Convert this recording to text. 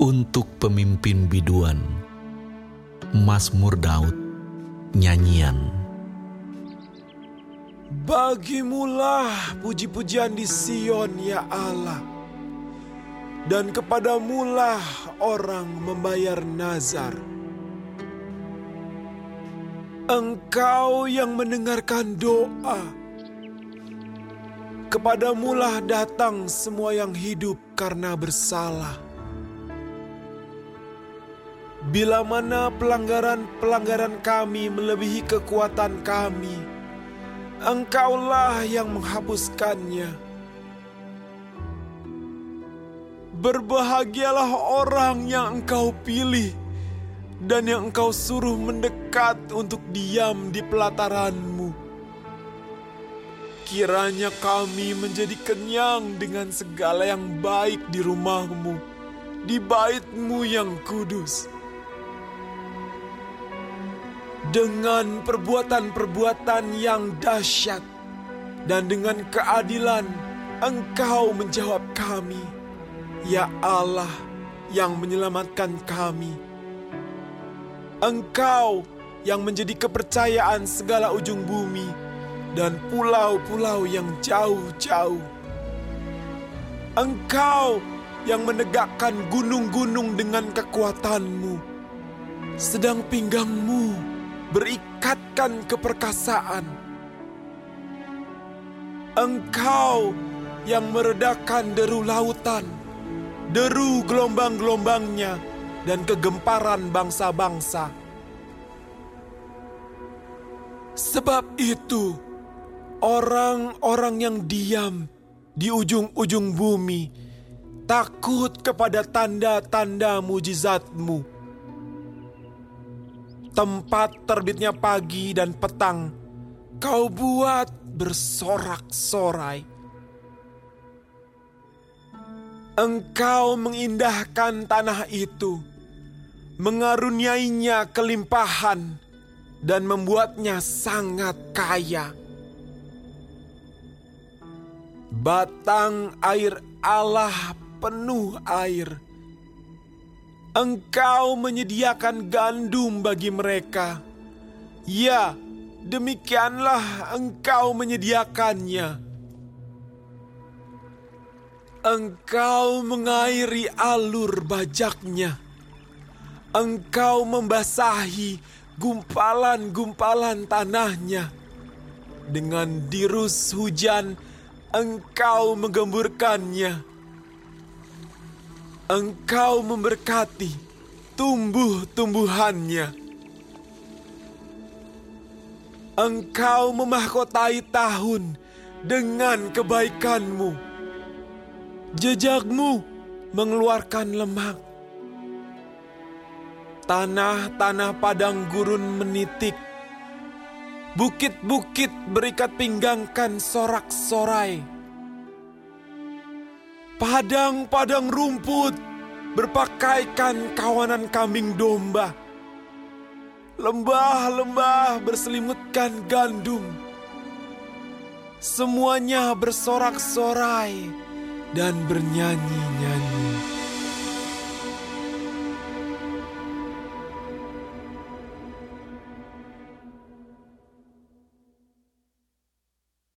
Untuk pemimpin biduan, Mazmur Daud, nyanyian. Bagimulah puji-pujian di Sion ya Allah. Dan kepadamulah orang membayar nazar. Engkau yang mendengarkan doa. Kepadamulah datang semua yang hidup karena bersalah. Bila mana pelanggaran-pelanggaran kami melebihi kekuatan kami, Engkaulah yang menghapuskannya. Berbahagialah orang yang Engkau pilih dan yang Engkau suruh mendekat untuk diam di pelataranmu. Kiranya kami menjadi kenyang dengan segala yang baik di rumahmu, di baitmu yang kudus dengan perbuatan-perbuatan yang dahsyat dan dengan keadilan Engkau menjawab kami, ya Allah yang menyelamatkan kami. Engkau yang menjadi kepercayaan segala ujung bumi dan pulau-pulau yang jauh-jauh. Engkau yang menegakkan gunung-gunung dengan kekuatanmu, sedang pinggangmu berikatkan keperkasaan. Engkau yang meredakan deru lautan, deru gelombang-gelombangnya, dan kegemparan bangsa-bangsa. Sebab itu, orang-orang yang diam di ujung-ujung bumi takut kepada tanda-tanda mujizatmu tempat terbitnya pagi dan petang, kau buat bersorak-sorai. Engkau mengindahkan tanah itu, mengaruniainya kelimpahan, dan membuatnya sangat kaya. Batang air Allah penuh air Engkau menyediakan gandum bagi mereka. Ya, demikianlah engkau menyediakannya. Engkau mengairi alur bajaknya. Engkau membasahi gumpalan-gumpalan tanahnya. Dengan dirus hujan, engkau menggemburkannya Engkau memberkati tumbuh-tumbuhannya. Engkau memahkotai tahun dengan kebaikanmu. Jejakmu mengeluarkan lemak. Tanah-tanah padang gurun menitik. Bukit-bukit berikat pinggangkan sorak-sorai Padang-padang rumput berpakaikan kawanan kambing domba. Lembah-lembah berselimutkan gandum. Semuanya bersorak-sorai dan bernyanyi-nyanyi.